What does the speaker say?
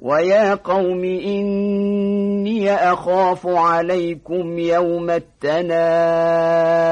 ويا قوم إني أخاف عليكم يوم التناد